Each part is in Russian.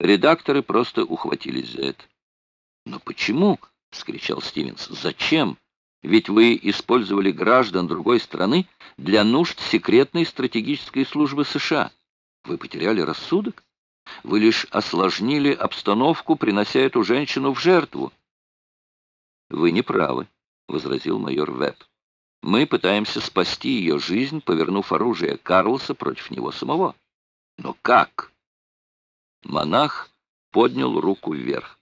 Редакторы просто ухватились за это. «Но почему?» — вскричал Стивенс. «Зачем? Ведь вы использовали граждан другой страны для нужд секретной стратегической службы США. Вы потеряли рассудок? Вы лишь осложнили обстановку, принося эту женщину в жертву». «Вы не правы», — возразил майор Вебб. «Мы пытаемся спасти ее жизнь, повернув оружие Карлоса против него самого». «Но как?» Монах поднял руку вверх.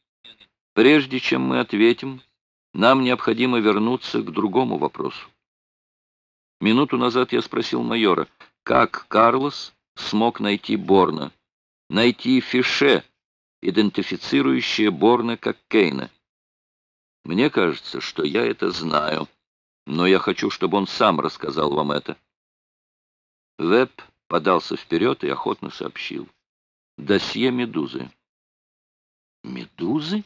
Прежде чем мы ответим, нам необходимо вернуться к другому вопросу. Минуту назад я спросил майора, как Карлос смог найти Борна, найти фише, идентифицирующее Борна как Кейна. Мне кажется, что я это знаю, но я хочу, чтобы он сам рассказал вам это. Веб подался вперед и охотно сообщил. Досье «Медузы». «Медузы?»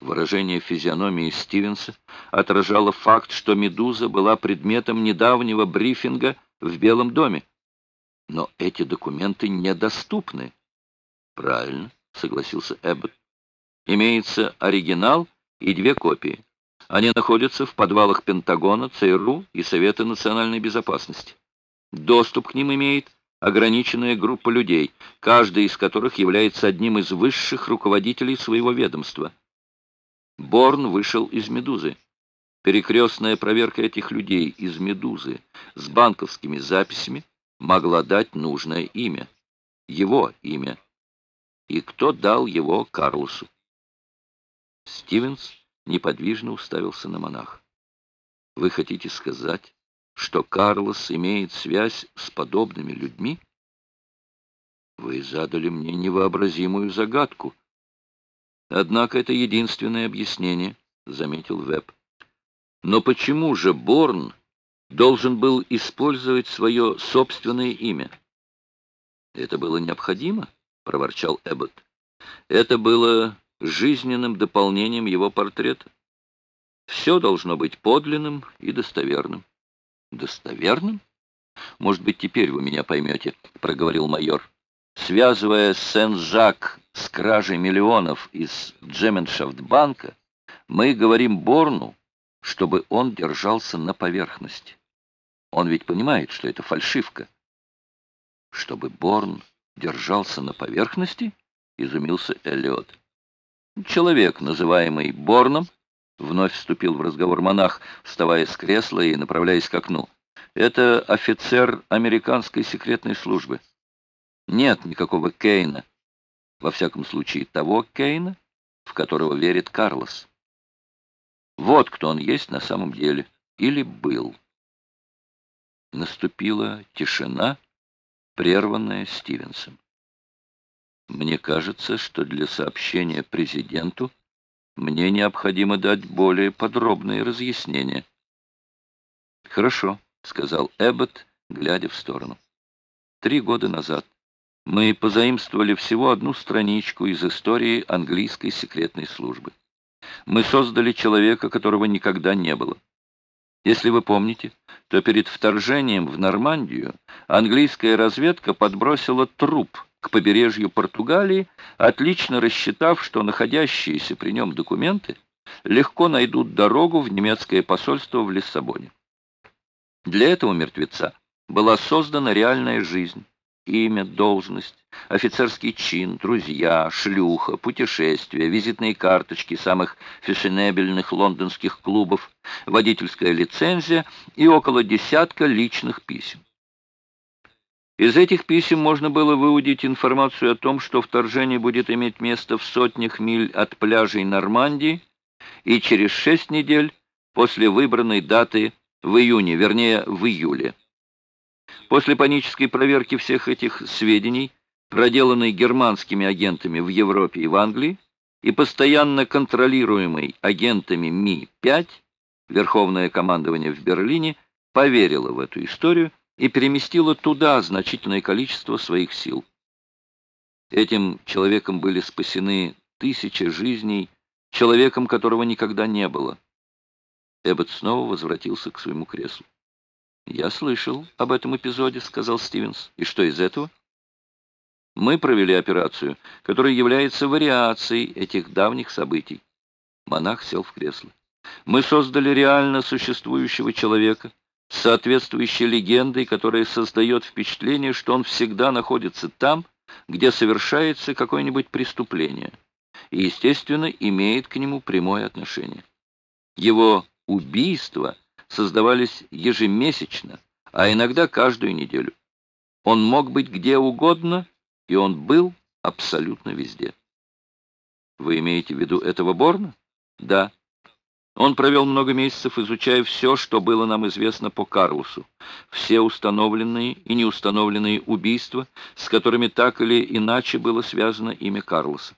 Выражение физиономии Стивенса отражало факт, что «Медуза» была предметом недавнего брифинга в Белом доме. Но эти документы недоступны. Правильно, согласился Эббот. Имеется оригинал и две копии. Они находятся в подвалах Пентагона, ЦРУ и Совета национальной безопасности. Доступ к ним имеет ограниченная группа людей, каждый из которых является одним из высших руководителей своего ведомства. Борн вышел из «Медузы». Перекрестная проверка этих людей из «Медузы» с банковскими записями могла дать нужное имя. Его имя. И кто дал его Карлосу? Стивенс неподвижно уставился на монаха. «Вы хотите сказать, что Карлос имеет связь с подобными людьми?» «Вы задали мне невообразимую загадку», Однако это единственное объяснение, заметил Веб. Но почему же Борн должен был использовать свое собственное имя? Это было необходимо, проворчал Эббот. Это было жизненным дополнением его портрета. Все должно быть подлинным и достоверным. Достоверным? Может быть, теперь вы меня поймете, проговорил майор. Связывая Сен-Жак с кражей миллионов из Джеменшафт-банка, мы говорим Борну, чтобы он держался на поверхности. Он ведь понимает, что это фальшивка. Чтобы Борн держался на поверхности? Изумился Эллиот. Человек, называемый Борном, вновь вступил в разговор монах, вставая с кресла и направляясь к окну. Это офицер американской секретной службы. Нет никакого Кейна. Во всяком случае, того Кейна, в которого верит Карлос. Вот кто он есть на самом деле. Или был. Наступила тишина, прерванная Стивенсом. Мне кажется, что для сообщения президенту мне необходимо дать более подробные разъяснения. Хорошо, сказал Эббот, глядя в сторону. Три года назад мы позаимствовали всего одну страничку из истории английской секретной службы. Мы создали человека, которого никогда не было. Если вы помните, то перед вторжением в Нормандию английская разведка подбросила труп к побережью Португалии, отлично рассчитав, что находящиеся при нем документы легко найдут дорогу в немецкое посольство в Лиссабоне. Для этого мертвеца была создана реальная жизнь, Имя, должность, офицерский чин, друзья, шлюха, путешествия, визитные карточки самых фешенебельных лондонских клубов, водительская лицензия и около десятка личных писем. Из этих писем можно было выудить информацию о том, что вторжение будет иметь место в сотнях миль от пляжей Нормандии и через шесть недель после выбранной даты в июне, вернее, в июле. После панической проверки всех этих сведений, проделанной германскими агентами в Европе и в Англии, и постоянно контролируемой агентами Ми-5, Верховное командование в Берлине поверило в эту историю и переместило туда значительное количество своих сил. Этим человеком были спасены тысячи жизней, человеком, которого никогда не было. Эббот снова возвратился к своему креслу. «Я слышал об этом эпизоде», — сказал Стивенс. «И что из этого?» Мы провели операцию, которая является вариацией этих давних событий. Монах сел в кресло. Мы создали реально существующего человека, с соответствующей легендой, которая создает впечатление, что он всегда находится там, где совершается какое-нибудь преступление, и, естественно, имеет к нему прямое отношение. Его убийства создавались ежемесячно, а иногда каждую неделю. Он мог быть где угодно, и он был абсолютно везде. Вы имеете в виду этого Борна? Да. Он провел много месяцев, изучая все, что было нам известно по Карлосу, все установленные и неустановленные убийства, с которыми так или иначе было связано имя Карлоса.